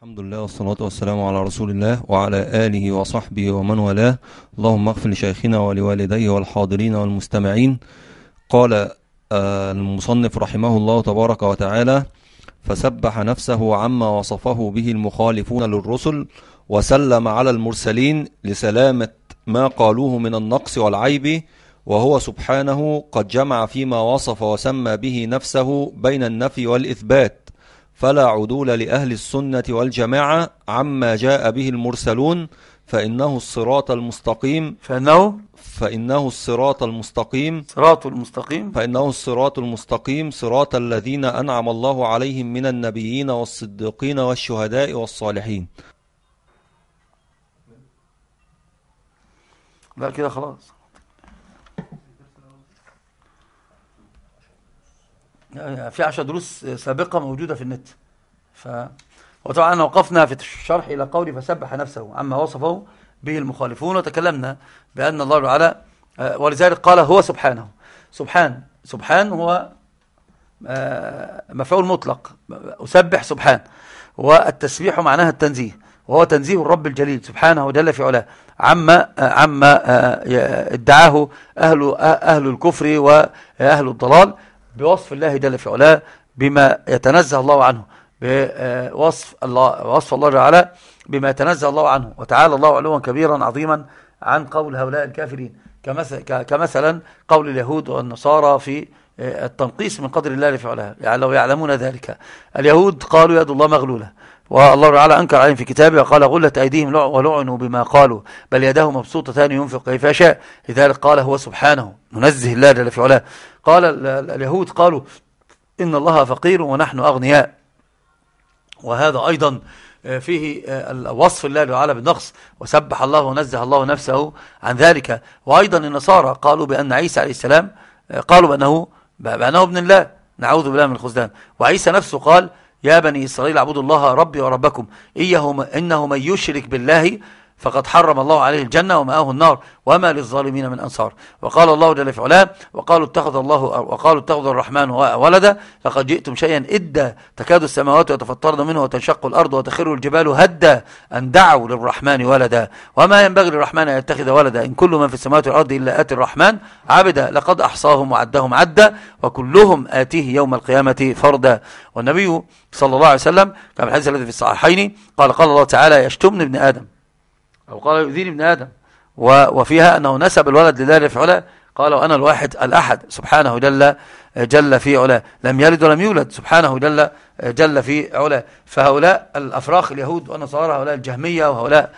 الحمد لله والصلاة والسلام على رسول الله وعلى آله وصحبه ومن والاه. اللهم اغفر لشيخنا ولوالديه والحاضرين والمستمعين. قال آه، المصنف رحمه الله تبارك وتعالى فسبح نفسه عما وصفه به المخالفون للرسل وسلم على المرسلين لسلامة ما قالوه من النقص والعيب وهو سبحانه قد جمع فيما وصف وسمى به نفسه بين النفي والإثبات. فلا عدول لأهل السنة والجماعة عما جاء به المرسلون فإنه الصراط المستقيم فإنه؟ فإنه الصراط المستقيم صراط المستقيم. فإنه الصراط المستقيم صراط الذين أنعم الله عليهم من النبيين والصديقين والشهداء والصالحين. لا كده خلاص. في عشر دروس سابقة موجودة في النت. ف... وطبعا وقفنا في الشرح إلى قول فسبح نفسه عما وصفه به المخالفون. وتكلمنا بأن الله تعالى ولذلك قال هو سبحانه. سبحان سبحان هو آه، مفعول مطلق. أسبح سبحان. والتسبيح معناها التنزيه. وهو تنزيه الرب الجليل سبحانه جل في علاه. عما عما آه، ادعاه أهل أهل الكفر وأهل الضلال. بوصف الله جل في علاه بما يتنزه الله عنه بوصف الله وصف الله تعالى بما يتنزه الله عنه. وتعالى الله علوا كبيرا عظيما عن قول هؤلاء الكافرين كمثلا قول اليهود والنصارى في التنقيس من قدر الله علاه يعني لو يعلمون ذلك. اليهود قالوا يد الله مغلولة. والله تعالى أنكر عليهم في كتابه وقال غلت أيديهم ولعنوا بما قالوا بل يداه مبسوطتان ينفق كيف يشاء. لذلك قال هو سبحانه ننزه الله جل في علاه. قال اليهود قالوا إن الله فقير ونحن أغنياء. وهذا أيضا فيه وصف الله تعالى بالنقص. وسبح الله ونزه الله نفسه عن ذلك. وأيضا النصارى قالوا بأن عيسى عليه السلام قالوا بأنه, بأنه ابن الله. نعوذ بالله من الخزدان وعيسى نفسه قال يا بني إسرائيل اعبدوا الله ربي وربكم إنه من يشرك بالله فقد حرم الله عليه الجنة ومآه النار وما للظالمين من أنصار. وقال الله جل في وقالوا اتخذ الله وقالوا اتخذ الرحمن ولدا لقد جئتم شيئا إدا تكاد السماوات يتفطرن منه وتنشق الأرض وتخر الجبال هدا أن دعوا للرحمن ولدا. وما ينبغي للرحمن أن يتخذ ولدا إن كل من في السماوات والأرض إلا آتي الرحمن عبدا لقد أحصاهم وعدهم عدا وكلهم آتيه يوم القيامة فردا. والنبي صلى الله عليه وسلم كما الحديث الذي في الصحيحين قال قال الله تعالى يشتمني ابن آدم. أو قال يؤذيني ابن آدم. وفيها أنه نسب الولد لله في علاه قال وأنا الواحد الأحد. سبحانه جل جل في علاه لم يلد ولم يولد. سبحانه جل جل في علاه فهؤلاء الأفراخ اليهود والنصارى هؤلاء الجهمية وهؤلاء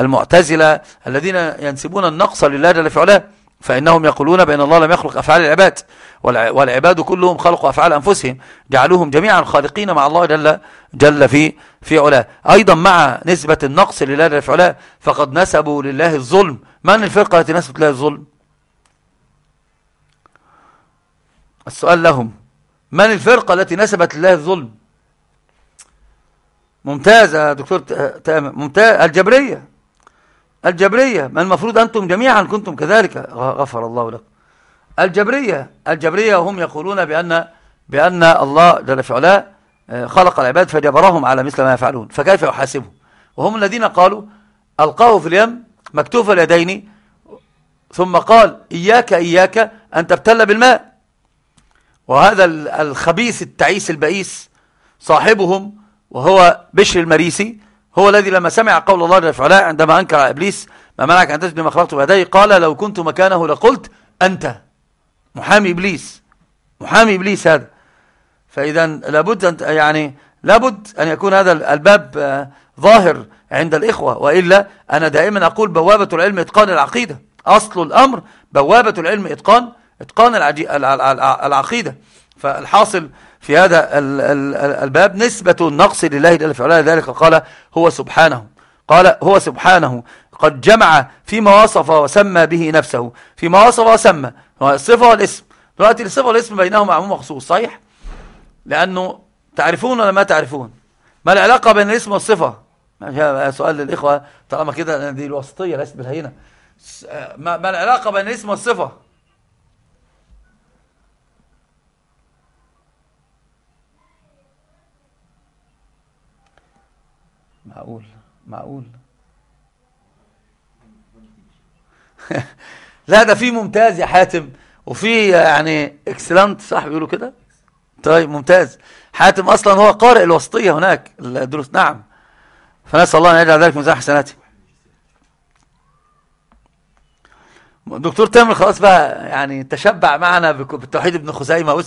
المعتزلة الذين ينسبون النقص لله جل في علاه فإنهم يقولون بأن الله لم يخلق أفعال العباد والعباد كلهم خلقوا أفعال أنفسهم جعلوهم جميعا خالقين مع الله جل, جل في, في علاه. أيضا مع نسبة النقص لله جل في علاه فقد نسبوا لله الظلم. من الفرقة التي نسبت لله الظلم؟ السؤال لهم. من الفرقة التي نسبت لله الظلم؟ ممتاز يا دكتور تامر ممتاز الجبرية. الجبرية ما المفروض أنتم جميعا كنتم كذلك. غفر الله لكم. الجبرية الجبرية هم يقولون بأن بأن الله جل في آه، خلق العباد فجبرهم على مثل ما يفعلون. فكيف يحاسبهم؟ وهم الذين قالوا ألقاه في اليم مكتوف اليدين ثم قال إياك إياك أن تبتل بالماء. وهذا الخبيث التعيس البئيس صاحبهم وهو بشر المريسي هو الذي لما سمع قول الله جل وعلا عندما أنكر إبليس ما منعك أن تسجد ما خلقت بيدي قال لو كنت مكانه لقلت أنت. محامي إبليس. محامي إبليس هذا. فإذا لابد أن يعني لابد أن يكون هذا الباب آه، ظاهر عند الإخوة. وإلا أنا دائما أقول بوابة العلم إتقان العقيدة. أصل الأمر بوابة العلم إتقان إتقان العقيدة. فالحاصل في هذا الباب نسبة النقص لله جل في ذلك قال هو سبحانه. قال هو سبحانه. قد جمع فيما وصف وسمى به نفسه. فيما وصف وسمى. الصفة والاسم. دلوقتي الصفة والاسم بينهما عموم مخصوص صحيح؟ لأنه تعرفون ولا ما تعرفون؟ ما العلاقة بين الاسم والصفة؟ سؤال للإخوة طالما كده دي الوسطية ليست بالهينة. ما العلاقة بين الاسم والصفة؟ معقول معقول. لا ده في ممتاز يا حاتم وفي يعني اكسلنت صح بيقولوا كده؟ طيب ممتاز. حاتم أصلا هو قارئ الوسطية هناك الدروس نعم. فنسأل الله أن يجعل ذلك ميزان حسناته. دكتور تامر خلاص بقى يعني تشبع معنا بالتوحيد ابن خزيمة.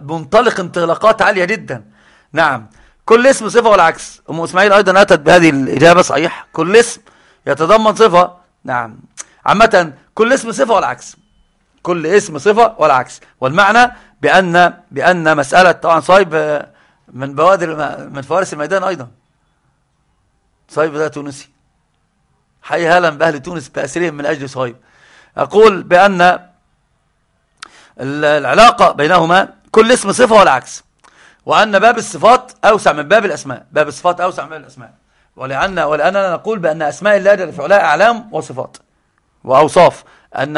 منطلق انطلاقات عالية جدا. نعم. كل اسم صفة والعكس. أم إسماعيل أيضا أتت بهذه الإجابة صحيح. كل اسم يتضمن صفة. نعم. عامة كل اسم صفة والعكس. كل اسم صفة والعكس. والمعنى بأن بأن مسألة طبعا صايب من بوادر من فوارس الميدان أيضا. صايب ده تونسي. حي هلا بأهل تونس بأسرهم من أجل صايب. أقول بأن العلاقة بينهما كل اسم صفة والعكس. وأن باب الصفات أوسع من باب الأسماء. باب الصفات أوسع من الأسماء. ولأن ولأننا نقول بأن أسماء الله جل في علاه أعلام وصفات وأوصاف. أن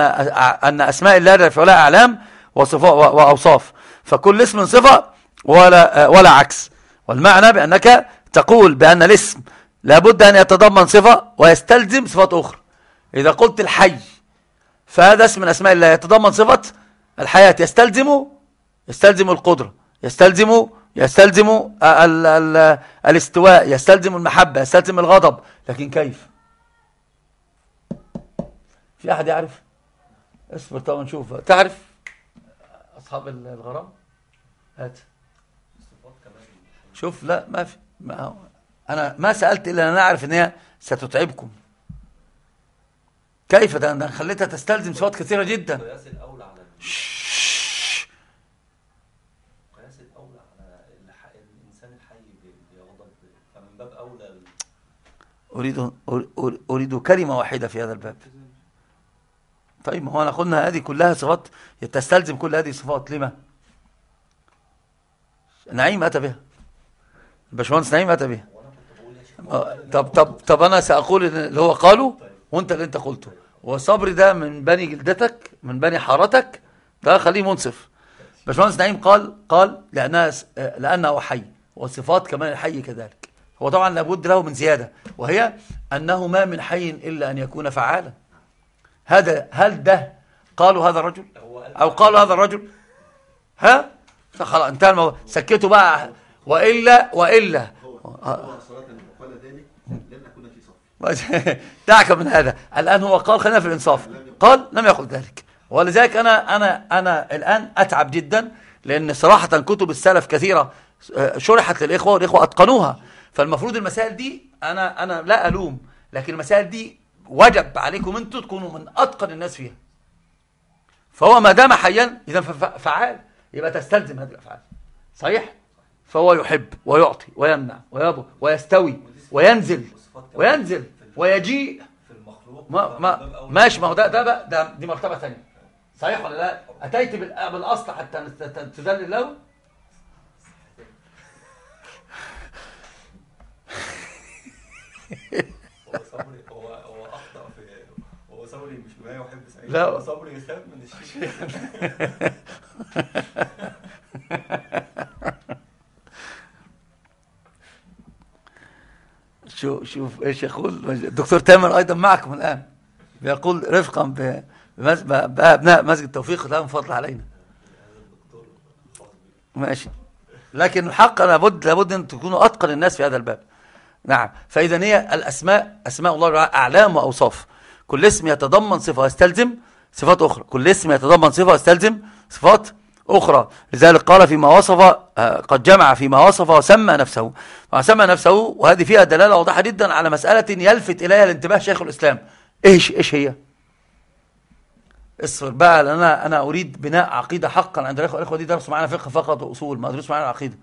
أن أسماء الله جل في علاه أعلام وصفات وأوصاف. فكل اسم صفة ولا ولا عكس. والمعنى بأنك تقول بأن الاسم لابد أن يتضمن صفة ويستلزم صفات أخرى. إذا قلت الحي فهذا اسم من أسماء الله. يتضمن صفة الحياة. يستلزم يستلزم القدرة. يستلزم يستلزم ال ال الاستواء يستلزم المحبة يستلزم الغضب. لكن كيف؟ في أحد يعرف؟ اصبر طبعا نشوف. تعرف؟ أصحاب الغرام؟ هات. شوف لا ما في. ما أنا ما سألت إلا أن أنا أعرف أن هي ستتعبكم. كيف؟ ده أنا خليتها تستلزم صفات كثيرة جدا. قياس الاولى على قياس الاولى على الانسان الحي بيغضب فمن باب اولى أريد أريد كلمة واحدة في هذا الباب. طيب ما هو أنا قلنا هذه كلها صفات تستلزم كل هذه الصفات لما؟ نعيم أتى بها. الباشمهندس نعيم أتى بها. طب طب طب أنا سأقول اللي هو قاله وأنت اللي أنت قلته. وصبري ده من بني جلدتك من بني حارتك ده خليه منصف. باشمهندس نعيم قال قال لأنها لأنه حي والصفات كمان الحي كذلك. هو طبعا لابد له من زيادة وهي أنه ما من حي إلا أن يكون فعالا. هذا هل ده قالوا هذا الرجل؟ أو قالوا هذا الرجل؟ ها؟ خلاص انتهى الموضوع. سكتوا بقى. وإلا وإلا. دعك من هذا. الآن هو قال خلينا في الإنصاف. قال لم يقل ذلك. ولذلك أنا, أنا, أنا الآن أتعب جدا لأن صراحة كتب السلف كثيرة آه، شرحت للإخوة والإخوة أتقنوها. فالمفروض المسائل دي أنا, أنا لا ألوم لكن المسائل دي وجب عليكم أنتم تكونوا من أتقن الناس فيها. فهو ما دام حيا إذا فعال يبقى تستلزم هذه الأفعال. صحيح؟ فهو يحب ويعطي ويمنع ويضر ويستوي وينزل وينزل ويجيء. ما ما ماشي ما هو ده ده ده دي مرتبة ثانية. صحيح ولا لا؟ أتيت بالأصل حتى تذلل له؟ هو صبري هو هو أخطأ في هو صبري مش ما يحب سعيد. لا. هو صبري يخاف من الشيء. شوف شوف إيش يقول؟ الدكتور تامر أيضا معكم الآن. بيقول رفقا بأبناء مسجد التوفيق لهم فضل علينا. ماشي. لكن الحق لابد لابد أن تكونوا أتقن الناس في هذا الباب. نعم. فإذا هي الأسماء أسماء الله أعلام وأوصاف. كل اسم يتضمن صفة ويستلزم صفات أخرى. كل اسم يتضمن صفة ويستلزم صفات أخرى. لذلك قال فيما وصف آه، قد جمع فيما وصف وسمى نفسه. وسمى نفسه وهذه فيها دلالة واضحة جدا على مسألة يلفت إليها الانتباه شيخ الإسلام. إيش إيش هي؟ اصبر بقى لأن أنا, أريد بناء عقيدة حقا عند الإخوة. الإخوة دي درسوا معنا فقه فقط وأصول ما درسوا معنا العقيدة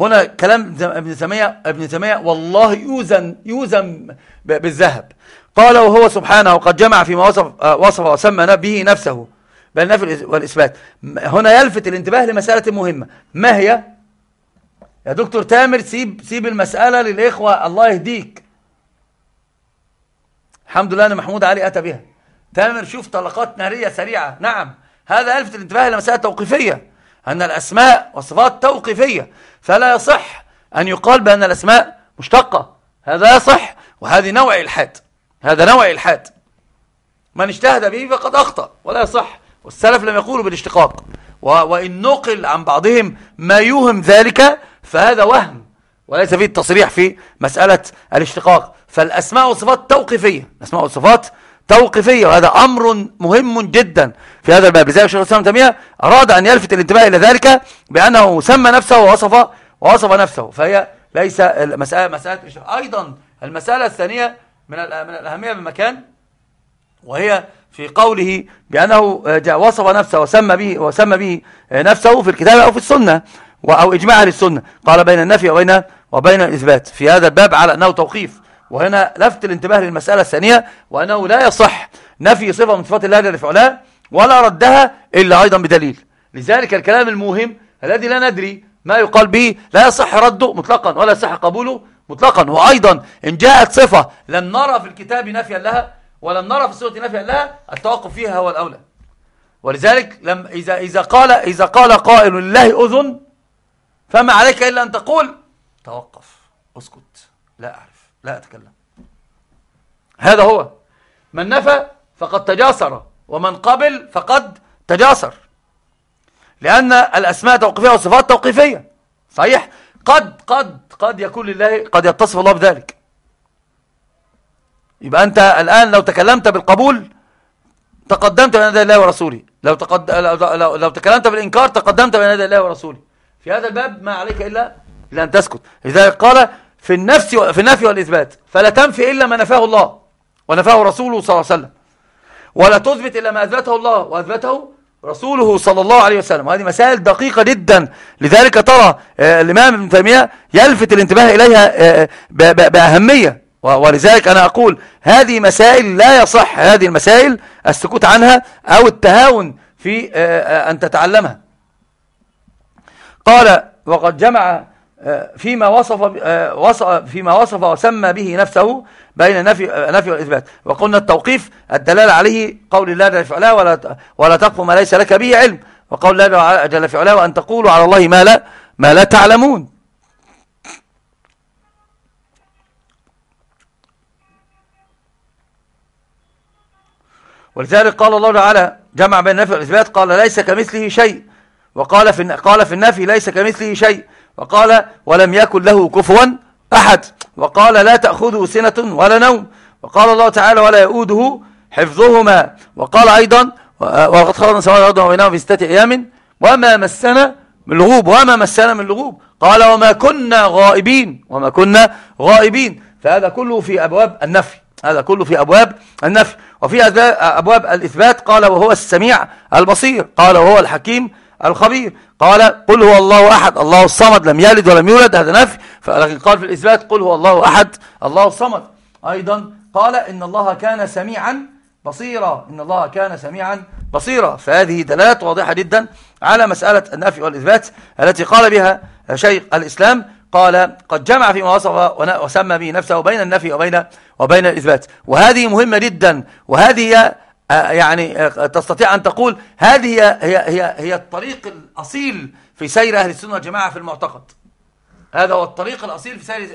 هنا كلام ابن تيمية ابن تيمية والله يوزن يوزن بالذهب. قال وهو سبحانه قد جمع فيما وصف آه، وصف وسمى به نفسه. بل النفي والإثبات. هنا يلفت الانتباه لمسألة مهمة. ما هي؟ يا دكتور تامر سيب, سيب المسألة للإخوة الله يهديك. الحمد لله أن محمود علي أتى بها. تامر شوف طلقات نارية سريعة. نعم. هذا يلفت الانتباه لمسألة توقيفية. أن الأسماء والصفات توقيفية. فلا يصح أن يقال بأن الأسماء مشتقة. هذا يصح وهذه نوع إلحاد. هذا نوع إلحاد. من اجتهد به فقد أخطأ ولا يصح. والسلف لم يقولوا بالاشتقاق. وإن نقل عن بعضهم ما يوهم ذلك فهذا وهم. وليس فيه التصريح في مسألة الاشتقاق. فالأسماء والصفات توقيفية. الأسماء والصفات توقيفية وهذا أمر مهم جدا. في هذا الباب لذلك الشيخ الإسلام تيمية أراد أن يلفت الانتباه إلى ذلك بأنه سمى نفسه ووصف ووصف نفسه. فهي ليس المسألة مسألة أيضا المسألة الثانية من من الأهمية بمكان وهي في قوله بأنه وصف نفسه وسمى به وسمى به نفسه في الكتاب أو في السنة أو إجماع للسنة قال بين النفي وبين وبين الإثبات. في هذا الباب على أنه توقيف. وهنا لفت الانتباه للمسألة الثانية وأنه لا يصح نفي صفة من صفات الله في ولا ردها إلا أيضا بدليل. لذلك الكلام المهم الذي لا ندري ما يقال به لا يصح رده مطلقا ولا يصح قبوله مطلقا. وأيضا إن جاءت صفة لم نرى في الكتاب نفيا لها ولم نرى في السورة نفيا لها التوقف فيها هو الأولى. ولذلك لم إذا, إذا, قال إذا قال قائل لله أذن فما عليك إلا أن تقول توقف اسكت لا أعرف. لا أتكلم. هذا هو. من نفى فقد تجاسر ومن قبل فقد تجاسر. لأن الأسماء توقيفية والصفات توقيفية. صحيح؟ قد قد قد يكون لله قد يتصف الله بذلك. يبقى أنت الآن لو تكلمت بالقبول تقدمت بين يدي الله ورسوله. لو, تقد... لو... لو... لو تكلمت بالإنكار تقدمت بين يدي الله ورسوله. في هذا الباب ما عليك إلا إلا أن تسكت. لذلك قال في النفس في النفي والإثبات. فلا تنفي إلا ما نفاه الله ونفاه رسوله صلى الله عليه وسلم. ولا تثبت إلا ما أثبته الله وأثبته رسوله صلى الله عليه وسلم. وهذه مسائل دقيقة جدا. لذلك ترى آه، الإمام ابن تيمية يلفت الانتباه إليها آه، بأهمية. ولذلك أنا أقول هذه مسائل لا يصح هذه المسائل السكوت عنها أو التهاون في آه، أن تتعلمها. قال وقد جمع فيما وصف فيما وصف وسمى به نفسه بين نفي نفي والإثبات. وقلنا التوقيف الدلالة عليه قول الله جل في علاه ولا ولا تقف ما ليس لك به علم. وقول الله جل في علاه وأن تقولوا على الله ما لا ما لا تعلمون. ولذلك قال الله تعالى جمع بين النفي والإثبات قال ليس كمثله شيء. وقال في قال في النفي ليس كمثله شيء. وقال ولم يكن له كفوا أحد. وقال لا تأخذه سنة ولا نوم. وقال الله تعالى ولا يؤوده حفظهما. وقال أيضا وقد خلقنا سماوات والأرض وبينهما في ستة أيام. وما مسنا من لغوب وما مسنا من لغوب قال وما كنا غائبين وما كنا غائبين. فهذا كله في أبواب النفي. هذا كله في أبواب النفي. وفي أبواب الإثبات قال وهو السميع البصير. قال وهو الحكيم الخبير. قال قل هو الله أحد. الله الصمد لم يلد ولم يولد هذا نفي. لكن قال في الإثبات قل هو الله أحد الله الصمد. أيضا قال إن الله كان سميعا بصيرا. إن الله كان سميعا بصيرا. فهذه دلالات واضحة جدا على مسألة النفي والإثبات التي قال بها شيخ الإسلام. قال قد جمع فيما وصف وسمى به نفسه بين النفي وبين وبين الإثبات. وهذه مهمة جدا. وهذه يعني تستطيع أن تقول هذه هي, هي, هي, الطريق الأصيل في سير أهل السنة والجماعة في المعتقد. هذا هو الطريق الأصيل في سير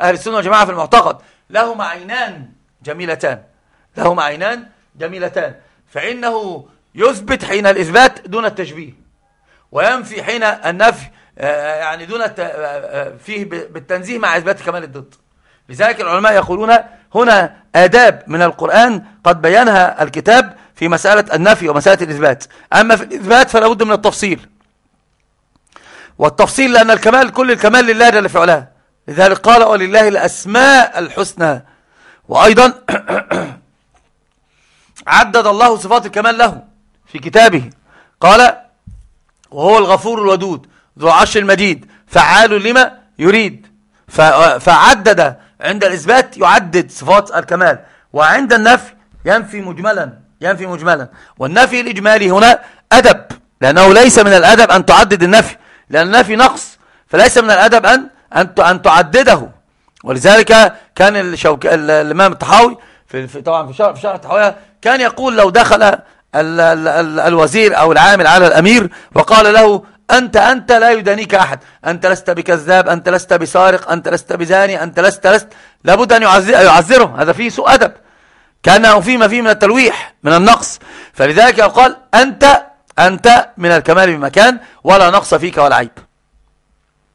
أهل السنة والجماعة في المعتقد. لهما عينان جميلتان. لهما عينان جميلتان. فإنه يثبت حين الإثبات دون التشبيه. وينفي حين النفي يعني دون فيه بالتنزيه مع إثبات كمال الضد. لذلك العلماء يقولون هنا آداب من القرآن قد بيانها الكتاب في مسألة النفي ومسألة الإثبات. أما في الإثبات فلا بد من التفصيل. والتفصيل لأن الكمال كل الكمال لله جل في علاه. لذلك قال ولله الأسماء الحسنى. وأيضا عدد الله صفات الكمال له في كتابه. قال وهو الغفور الودود ذو عرش المجيد فعال لما يريد. فعدد عند الإثبات يعدد صفات الكمال وعند النفي ينفي مجملا ينفي مجملا. والنفي الإجمالي هنا أدب لأنه ليس من الأدب أن تعدد النفي لأن النفي نقص فليس من الأدب أن أن تعدده. ولذلك كان الشوك... الإمام الطحاوي في... في طبعا في شرح في شرح الطحاوية كان يقول لو دخل ال... ال... ال... الوزير أو العامل على الأمير وقال له أنت أنت لا يدانيك أحد. أنت لست بكذاب أنت لست بسارق أنت لست بزاني أنت لست لست. لابد أن يعذره. هذا فيه سوء أدب. كأنه فيما فيه من التلويح من النقص. فلذلك قال أنت أنت من الكمال بمكان ولا نقص فيك ولا عيب.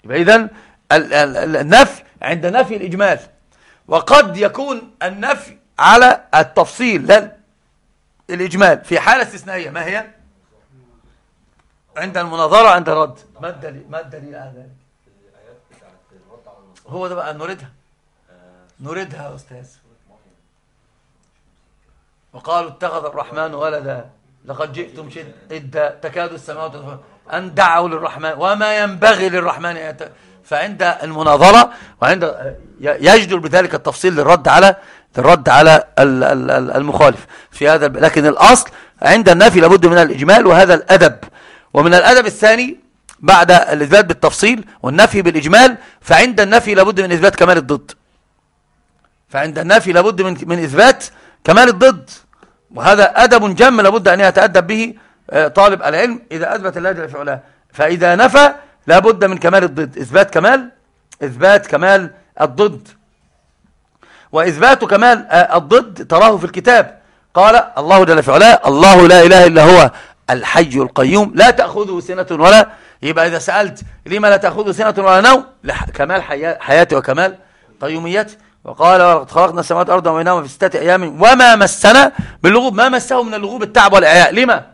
إذن النفي عند نفي الإجمال. وقد يكون النفي على التفصيل لا الإجمال. في حالة استثنائية ما هي؟ عند المناظرة عند الرد. ما الدليل؟ ما الدليل على ذلك؟ هو ده بقى نريدها. نريدها يا أستاذ. وقالوا اتخذ الرحمن ولدا. لقد جئتم شد تكاد السماوات أن دعوا للرحمن. وما ينبغي للرحمن فعند المناظرة وعند يجدر بذلك التفصيل للرد على للرد على المخالف. في هذا لكن الأصل عند النفي لابد من الإجمال وهذا الأدب. ومن الأدب الثاني بعد الإثبات بالتفصيل والنفي بالإجمال فعند النفي لابد من إثبات كمال الضد. فعند النفي لابد من من إثبات كمال الضد. وهذا أدب جم لابد أن يتأدب به آه، طالب العلم. إذا أثبت الله جل في فإذا نفى لابد من كمال الضد. إثبات كمال إثبات كمال الضد. وإثبات كمال آه، الضد تراه في الكتاب. قال الله جل في الله لا إله إلا هو الحي القيوم لا تأخذه سنة ولا يبقى إذا سألت لما لا تأخذه سنة ولا نوم؟ كمال حياتي وكمال قيوميتي وقال ولقد خلقنا السماوات والأرض وبينهما في ستة أيام وما مسنا باللغوب ما مسه من اللغوب التعب والإعياء. لما؟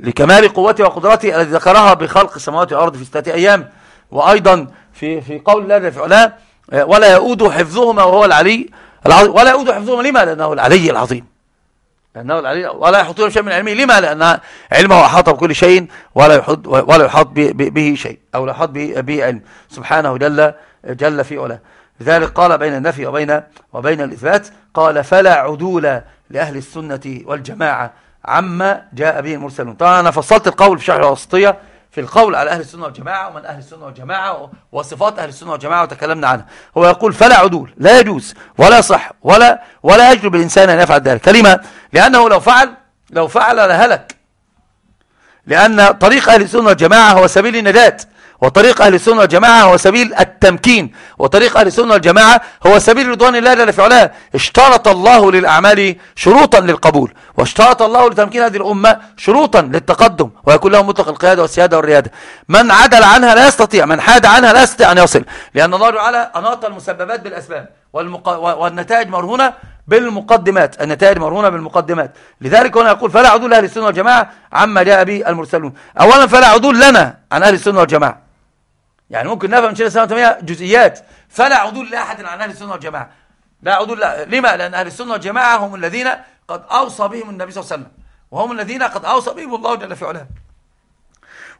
لكمال قوته وقدرته الذي ذكرها بخلق السماوات والأرض في ستة أيام. وأيضا في في قول الله علاه ولا يؤود حفظهما وهو العلي العظيم. ولا يؤود حفظهما. لما؟ لأنه العلي العظيم. لأنه العلي ولا يحطون شيء من علمه. لما لأن علمه أحاط بكل شيء ولا يحط ولا يحاط به شيء أو لا يحط به علم. سبحانه جل جل في علاه. لذلك قال بين النفي وبين وبين الإثبات قال فلا عدول لأهل السنة والجماعة عما جاء به المرسلون. طبعا أنا فصلت القول في شرح الوسطية في القول على أهل السنة والجماعة ومن أهل السنة والجماعة وصفات أهل السنة والجماعة وتكلمنا عنها. هو يقول فلا عدول لا يجوز ولا صح ولا ولا يجب الإنسان أن يفعل ذلك. كلمة لأنه لو فعل لو فعل لهلك. لأن طريق أهل السنة والجماعة هو سبيل النجاة. وطريق أهل السنة والجماعة هو سبيل التمكين. وطريق أهل السنة والجماعة هو سبيل رضوان الله جل في اشترط الله للأعمال شروطا للقبول. واشترط الله لتمكين هذه الأمة شروطا للتقدم. ويكون لهم مطلق القيادة والسيادة والريادة. من عدل عنها لا يستطيع. من حاد عنها لا يستطيع أن يصل. لأن الله تعالى أناط المسببات بالأسباب. والمق... والنتائج مرهونة بالمقدمات. النتائج مرهونة بالمقدمات. لذلك هنا يقول فلا عدول أهل السنة والجماعة عما جاء به المرسلون. أولا فلا عدول لنا عن أهل السنة والجماعة. يعني ممكن نفهم شيء السنة والجماعة جزئيات. فلا عدول لأحد عن أهل السنة والجماعة. لا عدول لا. لما؟ لأن أهل السنة والجماعة هم الذين قد أوصى بهم النبي صلى الله عليه وسلم. وهم الذين قد أوصى بهم الله جل في علاه.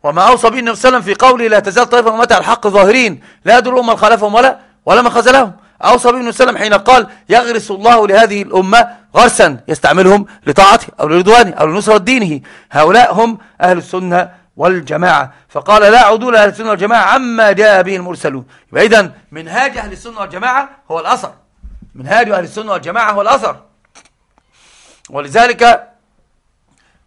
وما أوصى به النبي صلى الله عليه وسلم في قوله لا تزال طائفة أمتها الحق ظاهرين. لا يدرون من خالفهم ولا ولا من خذلهم. أوصى به النبي صلى الله عليه وسلم حين قال يغرس الله لهذه الأمة غرسا يستعملهم لطاعته أو لرضوانه أو لنصرة دينه. هؤلاء هم أهل السنة والجماعة. فقال لا عدول أهل السنة والجماعة عما جاء به المرسلون. يبقى إذن منهاج أهل السنة والجماعة هو الأثر. منهاج أهل السنة والجماعة هو الأثر. ولذلك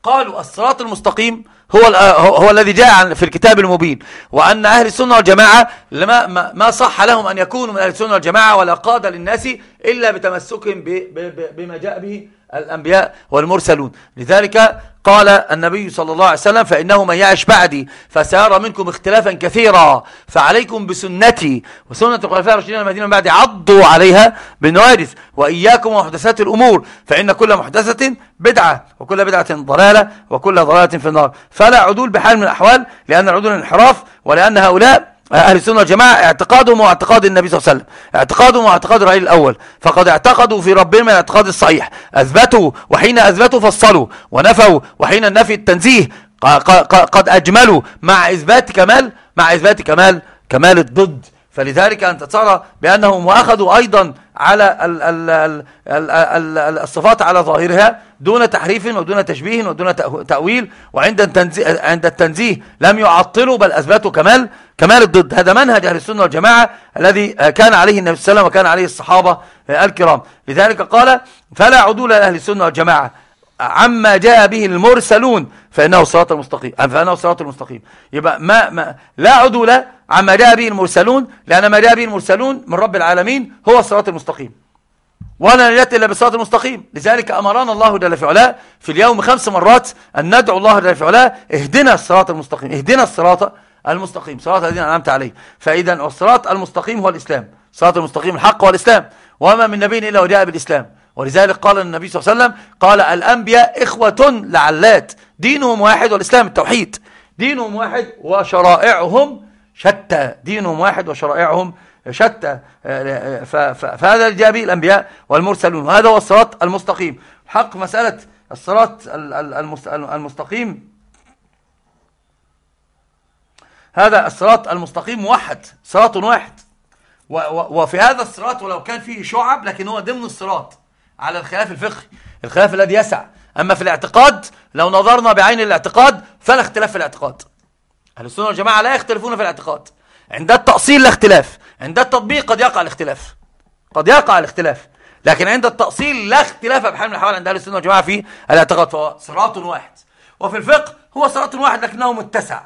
قالوا الصراط المستقيم هو هو الذي جاء في الكتاب المبين. وأن أهل السنة والجماعة لما ما صح لهم أن يكونوا من أهل السنة والجماعة ولا قاد للناس إلا بتمسكهم بما جاء به الأنبياء والمرسلون. لذلك قال النبي صلى الله عليه وسلم فإنه من يعش بعدي فسيرى منكم اختلافا كثيرا فعليكم بسنتي وسنة الخلفاء الراشدين المدينة من بعد عضوا عليها بالنوارث وإياكم ومحدثات الأمور فإن كل محدثة بدعة وكل بدعة ضلالة وكل ضلالة في النار. فلا عدول بحال من الأحوال لأن العدول انحراف ولأن هؤلاء أهل السنة والجماعة اعتقادهم هو اعتقاد النبي صلى الله عليه وسلم. اعتقادهم هو اعتقاد الرأي الأول. فقد اعتقدوا في ربهم الاعتقاد الصحيح. أثبتوا وحين أثبتوا فصلوا. ونفوا وحين النفي التنزيه. قد أجملوا مع إثبات كمال مع إثبات كمال كمال الضد. فلذلك أنت ترى بأنهم وأخذوا أيضا على الصفات على ظاهرها دون تحريف ودون تشبيه ودون تأويل وعند التنزيه, عند التنزيه لم يعطلوا بل أثبتوا كمال كمال الضد. هذا منهج أهل السنة والجماعة الذي كان عليه النبي صلى الله عليه وسلم وكان عليه الصحابة الكرام. لذلك قال فلا عدول لأهل السنة والجماعة. عما جاء به المرسلون فإنه الصراط المستقيم. فإنه الصراط المستقيم. يبقى ما, ما لا عدول عما جاء به المرسلون لأن ما جاء به المرسلون من رب العالمين هو الصراط المستقيم. ولا نجاة إلا بالصراط المستقيم. لذلك أمرنا الله جل في علاه في اليوم خمس مرات أن ندعو الله جل في علاه اهدنا الصراط المستقيم اهدنا الصراط المستقيم. صراط الذين أنعمت عليه فإذا الصراط المستقيم هو الإسلام. صراط المستقيم الحق هو الإسلام. وما من نبي إلا وجاء بالإسلام. ولذلك قال النبي صلى الله عليه وسلم قال الأنبياء إخوة لعلات دينهم واحد والإسلام التوحيد. دينهم واحد وشرائعهم شتى دينهم واحد وشرائعهم شتى. فهذا جاء به الأنبياء والمرسلون وهذا هو الصراط المستقيم. حق مسألة الصراط المستقيم. هذا الصراط المستقيم موحد صراط واحد. وفي هذا الصراط ولو كان فيه شعب لكن هو ضمن الصراط. على الخلاف الفقهي. الخلاف الذي يسع. أما في الاعتقاد لو نظرنا بعين الاعتقاد فلا اختلاف في الاعتقاد. أهل السنة والجماعة لا يختلفون في الاعتقاد. عند التأصيل لا اختلاف. عند التطبيق قد يقع الاختلاف. قد يقع الاختلاف. لكن عند التأصيل لا اختلاف بحال من الحوال عند أهل السنة والجماعة في الاعتقاد. فهو صراط واحد. وفي الفقه هو صراط واحد لكنه متسع.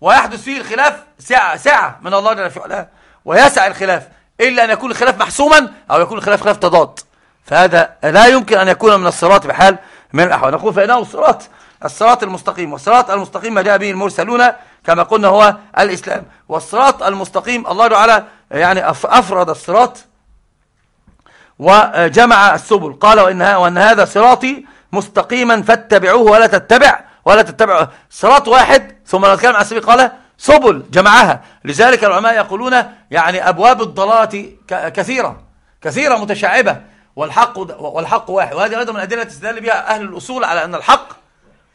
ويحدث فيه الخلاف سعة, سعة من الله جل في ويسع الخلاف. إلا أن يكون الخلاف محسوما أو يكون الخلاف خلاف تضاد. فهذا لا يمكن أن يكون من الصراط بحال من الأحوال. نقول فإنه الصراط الصراط المستقيم. والصراط المستقيم ما جاء به المرسلون كما قلنا هو الإسلام. والصراط المستقيم الله تعالى يعني أفرد الصراط وجمع السبل. قال وإن, وإن هذا صراطي مستقيما فاتبعوه ولا تتبع ولا تتبع صراط واحد ثم نتكلم عن السبيل قال سبل جمعها. لذلك العلماء يقولون يعني أبواب الضلالة كثيرة كثيرة متشعبة. والحق والحق واحد. وهذه أيضا من أدلة استدل بها أهل الأصول على أن الحق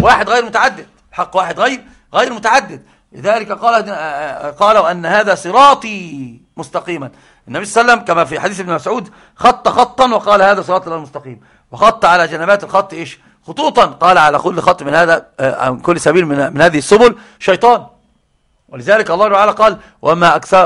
واحد غير متعدد. حق واحد غير غير متعدد. لذلك قال قالوا أن هذا صراطي مستقيما. النبي صلى الله عليه وسلم كما في حديث ابن مسعود خط خطا وقال هذا صراط المستقيم. وخط على جنبات الخط إيش؟ خطوطا. قال على كل خط من هذا آه، كل سبيل من, من هذه السبل شيطان. ولذلك الله تعالى قال وما أكثر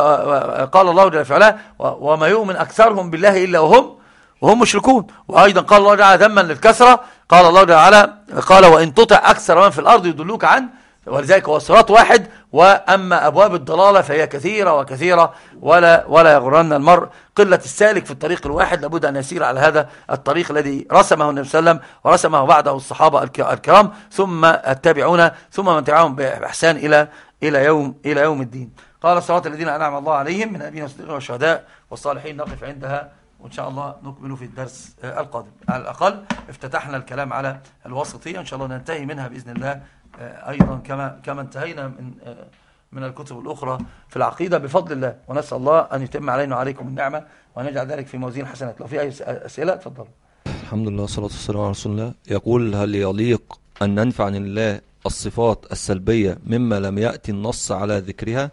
قال الله جل وعلا وما يؤمن أكثرهم بالله إلا وهم وهم مشركون. وأيضا قال الله تعالى ذما للكسرة قال الله تعالى قال وإن تطع أكثر من في الأرض يدلوك عن ولذلك هو صراط واحد. وأما أبواب الضلالة فهي كثيرة وكثيرة ولا, ولا يغرن المرء. قلة السالك في الطريق الواحد لابد أن يسير على هذا الطريق الذي رسمه النبي صلى الله عليه وسلم ورسمه بعده الصحابة الكرام. ثم التابعون ثم من تبعهم بإحسان إلى إلى يوم إلى يوم الدين. قال الصلاة الذين أنعم الله عليهم من أبينا والشهداء والصالحين نقف عندها. وإن شاء الله نكمل في الدرس آه، القادم. على الأقل افتتحنا الكلام على الوسطية إن شاء الله ننتهي منها بإذن الله آه، أيضا كما كما انتهينا من آه، من الكتب الأخرى في العقيدة. بفضل الله ونسأل الله أن يتم علينا وعليكم النعمة وأن يجعل ذلك في موازين حسنات. لو في أي أسئلة تفضلوا الحمد لله والصلاة والسلام على رسول الله. يقول هل يليق أن ننفع عن الله الصفات السلبية مما لم يأتي النص على ذكرها؟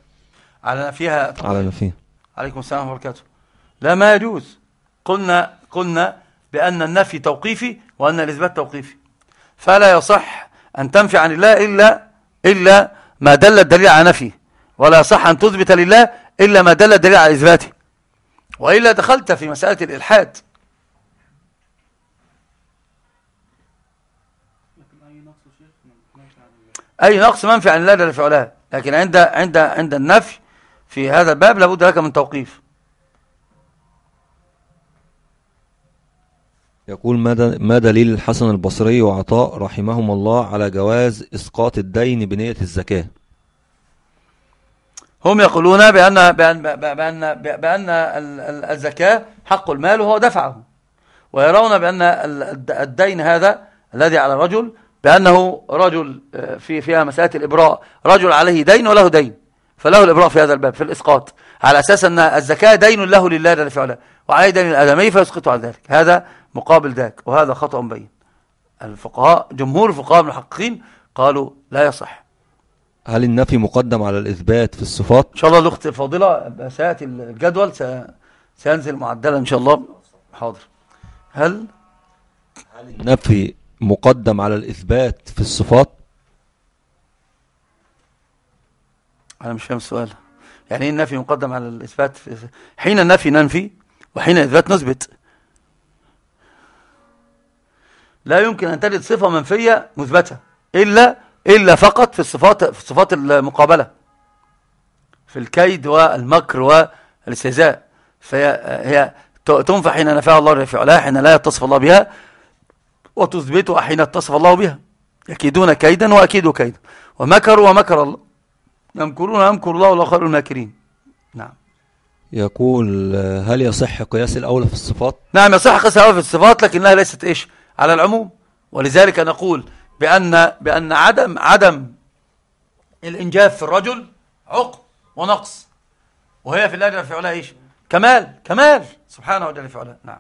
على نفيها على نفيها عليكم السلام وبركاته. لا ما يجوز. قلنا قلنا بأن النفي توقيفي وأن الإثبات توقيفي. فلا يصح أن تنفي عن الله إلا, إلا ما دل الدليل على نفيه. ولا يصح أن تثبت لله إلا ما دل الدليل على إثباته. وإلا دخلت في مسألة الإلحاد. أي نقص منفي عن الله جل في لكن عند عند عند النفي في هذا الباب لابد لك من توقيف. يقول ما دليل الحسن البصري وعطاء رحمهم الله على جواز إسقاط الدين بنية الزكاة؟ هم يقولون بأن, بأن, بأن, بأن الزكاة حق المال وهو دفعه. ويرون بأن الدين هذا الذي على الرجل بأنه رجل آه، في فيها مسألة الإبراء. رجل عليه دين وله دين. فله الإبراء في هذا الباب في الإسقاط. على أساس أن الزكاة دين له لله جل وعلا. وعليه دين الآدمي فيسقطه عن ذلك. هذا مقابل ذاك وهذا خطأ بين. الفقهاء جمهور الفقهاء المحققين قالوا لا يصح. هل النفي مقدم على الإثبات في الصفات؟ إن شاء الله الأخت الفاضلة سيأتي الجدول سينزل معدلا إن شاء الله. حاضر. هل هل النفي مقدم على الإثبات في الصفات؟ أنا مش فاهم السؤال. يعني إيه النفي مقدم على الإثبات حين النفي ننفي؟ وحين الإثبات نثبت. لا يمكن أن تجد صفة منفية مثبتة إلا إلا فقط في الصفات في صفات المقابلة. في الكيد والمكر والاستهزاء. فهي هي تنفع حين نفع الله فعلها حين لا يتصف الله بها وتثبتها حين اتصف الله بها. يكيدون كيدا وأكيدوا كيدا. ومكروا ومكر الله. يمكرون يمكر الله والله خير الماكرين نعم. يقول هل يصح قياس الأولى في الصفات؟ نعم يصح قياس الأولى في الصفات لكنها ليست إيش؟ على العموم. ولذلك نقول بأن, بأن عدم عدم الإنجاف في الرجل عقم ونقص. وهي في الله جل في علاه إيش؟ كمال كمال. سبحانه وتعالى في علاه نعم.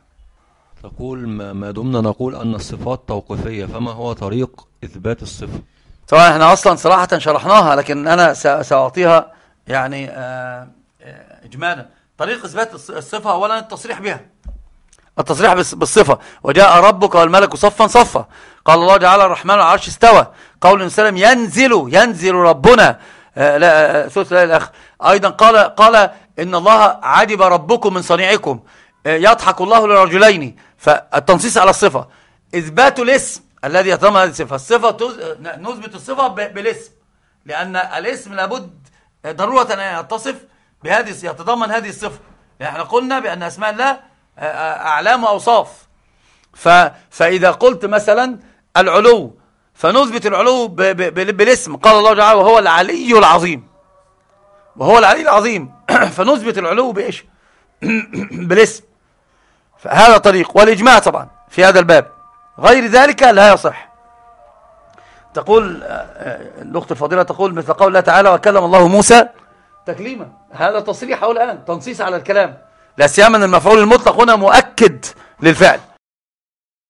تقول ما دمنا نقول أن الصفات توقيفية فما هو طريق إثبات الصفة؟ طبعا إحنا أصلا صراحة شرحناها لكن أنا سأعطيها يعني آه، آه، إجمالا. طريق إثبات الصفة أولا التصريح بها. التصريح بالصفة. وجاء ربك والملك صفا صفا. قال الله تعالى الرحمن العرش استوى. قول سلم ينزل ينزل ربنا. آه لا ثلث لا الأخ أيضا قال قال إن الله عجب ربكم من صنيعكم. آه يضحك الله لرجلين فالتنصيص على الصفة. إثبات الاسم الذي يتضمن هذه الصفة. الصفة نثبت الصفة بالاسم. لأن الاسم لابد ضرورة أن يتصف بهذه يتضمن هذه الصفة. يعني إحنا قلنا بأن أسماء الله أعلام وأوصاف. ف... فإذا قلت مثلا العلو فنثبت العلو ب... ب... بالاسم. قال الله تعالى وهو العلي العظيم. وهو العلي العظيم. فنثبت العلو بإيش؟ بالاسم. فهذا طريق. والإجماع طبعا في هذا الباب. غير ذلك لا يصح. تقول الأخت الفضيلة تقول مثل قول الله تعالى وكلم الله موسى تكليما. هذا تصريح الآن تنصيص على الكلام. لا سيما أن المفعول المطلق هنا مؤكد للفعل.